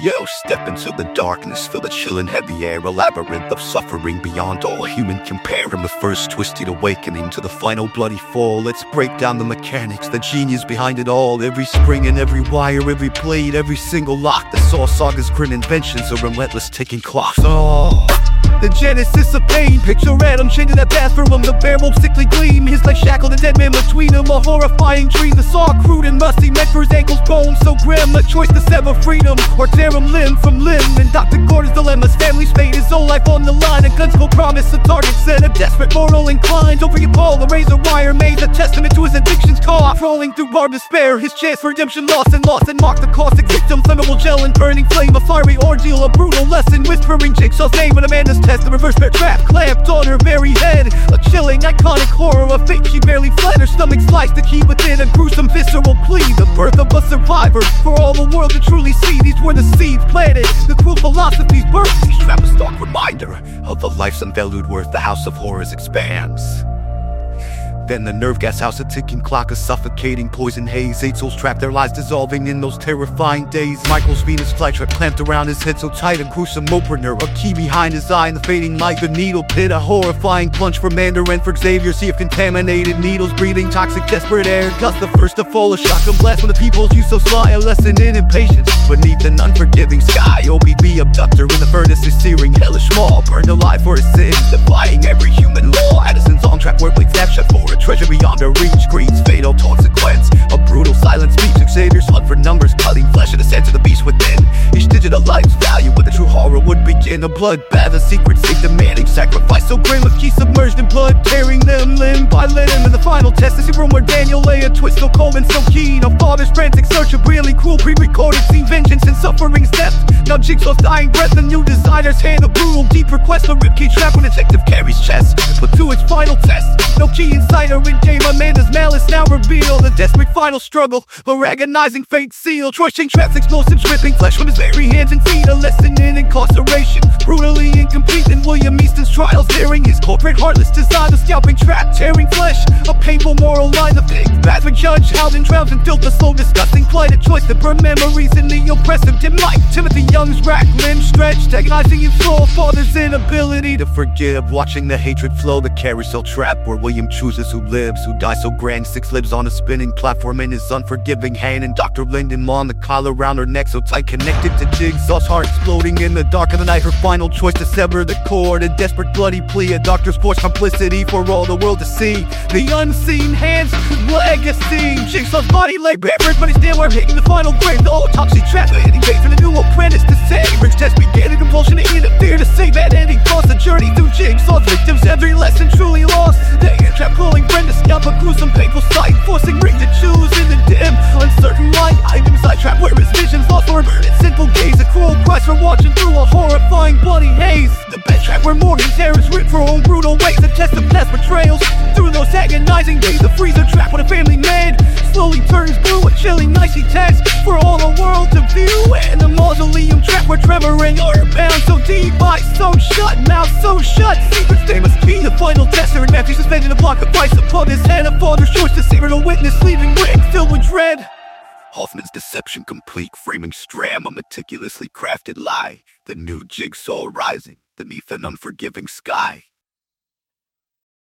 Yo, step into the darkness, feel the chill and heavy air, a labyrinth of suffering beyond all human compare. From the first twisted awakening to the final bloody fall, let's break down the mechanics, the genius behind it all. Every spring and every wire, every blade, every single lock. The Saw Saga's grim inventions, a relentless ticking clock. Oh. The genesis of pain, picture Adam chained to that bathroom, the bare wolf sickly gleam, his legs shackled, a dead man between them, a horrifying dream. The saw crude and musty, meant for his ankles, bones so grim, a choice to sever freedom or tear him limb from limb. And Dr. Gordon's dilemma's family's fate, his whole life on the line, a gun's full promise, a target set, a desperate mortal inclined. Don't forget Paul, the razor wire made a testament to his addiction's call, crawling through barbed despair, his chance for redemption lost and lost and marked the caustic victim, flammable gel and burning flame, a fiery ordeal, a brutal lesson, whispering Jigsaw's name when Amanda's test, the reverse bear trap clamped on her very head. A chilling, iconic horror of fate. She barely fled, her stomach sliced the key within a gruesome, visceral plea. The birth of a survivor for all the world to truly see. These were the seeds planted, the cruel philosophies birthed. These trap a stark reminder of the life's unvalued worth. The house of horrors expands. Then the nerve gas house, a ticking clock, a suffocating poison haze. Eight souls trapped, their lives dissolving in those terrifying days. Michael's Venus flytrap clamped around his head so tight, a gruesome opener. A key behind his eye, in the fading light, the needle pit. A horrifying plunge for Mandarin for Xavier. See if contaminated needles, breathing toxic, desperate air. Gus the first to fall, a shotgun blast when the people's use so sly. A lesson in impatience beneath an unforgiving sky. Obi abductor in the furnace is searing hellish maw. Burned alive for his sins, defying every beyond our reach. Greed's fatal consequence. A brutal silent speech. Xavier's hunt for numbers, cutting flesh in the sense of the beast within. Each digital life's value, with the true horror would begin. A bloodbath, a secret state demanding sacrifice. So grim, a key submerged in blood, tearing them limb by limb. In the final test, is room where Daniel lay a twist so cold and so keen. A father's frantic search of really cruel, pre-recorded scene, vengeance and suffering's death Now Jigsaw's dying breath, the new designer's hand, a brutal, deep request. A ribcage trap when detective Kerry's chest, put to its final test. No key inside her in game, Amanda's malice now revealed. A desperate final struggle, a agonizing fate seal. Crushing traps, explosives, ripping flesh from his very hands and feet. A lesson in incarceration, brutally incomplete. In William Easton's trials, daring his corporate heartless design. Scalping trap, tearing flesh, a painful moral line. The big bad judge, held and drowns in filth. A slow, disgusting plight, a choice to burn memories in the oppressive dim light. Timothy Young's rack limbs stretched, agonizing his soul. Father's inability to forgive, watching the hatred flow. The carousel trap where William chooses who lives, who dies so grand. Six lives on a spinning platform in his unforgiving hand. And Dr. Linden on the collar around her neck, so tight connected to Jigsaw's heart, exploding in the dark of the night. Her final choice to sever the cord, a desperate bloody plea. A doctor's forced complicity for all the world to see. The unseen hands, legacy. Jigsaw's body lay barefoot, but he's still we're hitting the final grave. The autopsy trap, for a burdened, sinful gaze. A cruel price for watching through a horrifying, bloody haze. The bed trap where Morgan's hair is ripped for own brutal ways. A test of past betrayals through those agonizing days. The freezer trap with a family made slowly turns blue. A chilling, icy text for all the world to view. And the mausoleum trap where Trevor and are bound so deep, eyes so shut, mouth so shut. Secrets they must be the final tester. And Matthew suspended a block of ice upon his head. A father's choice to savor the witness, leaving Rick filled with dread. Hoffman's deception complete, framing Strahm a meticulously crafted lie. The new jigsaw rising beneath an unforgiving sky.